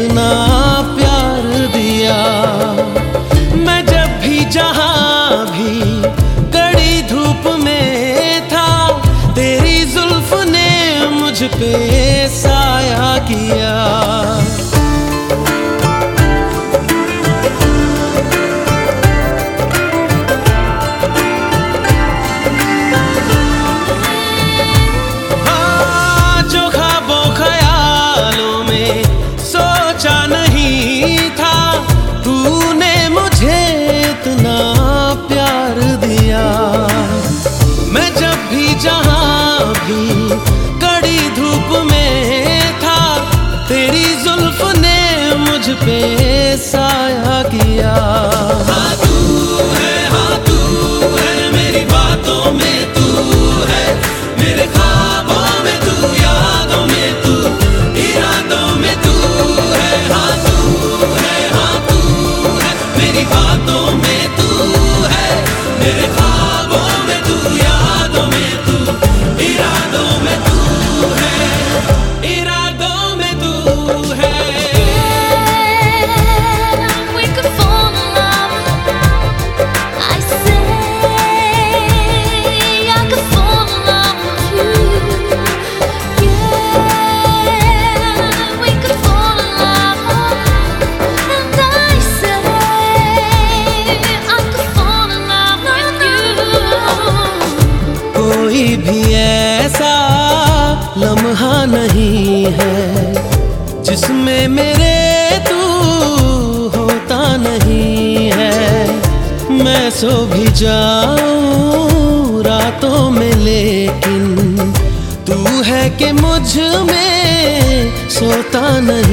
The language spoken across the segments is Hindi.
इतना साया किया। कोई भी ऐसा लम्हा नहीं है जिसमें मेरे तू होता नहीं है। मैं सो भी जाऊँ रातों में, लेकिन तू है कि मुझमें सोता नहीं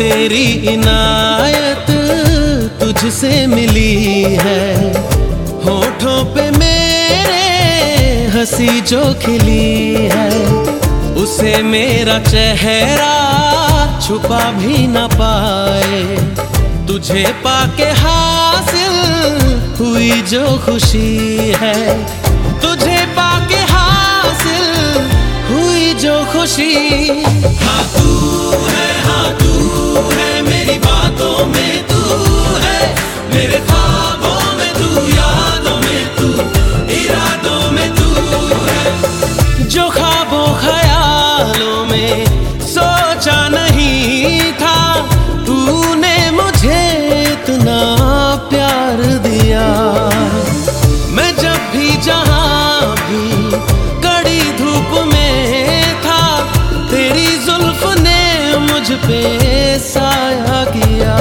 तेरी इनायत तुझसे मिली है। होठों पे मेरे हँसी जो खिली है। उसे मेरा चेहरा छुपा भी ना पाए। तुझे पाके हासिल हुई जो खुशी है। तुझे खुशी। हाँ तू है हाँ तू है मेरी बातों में पे साया किया।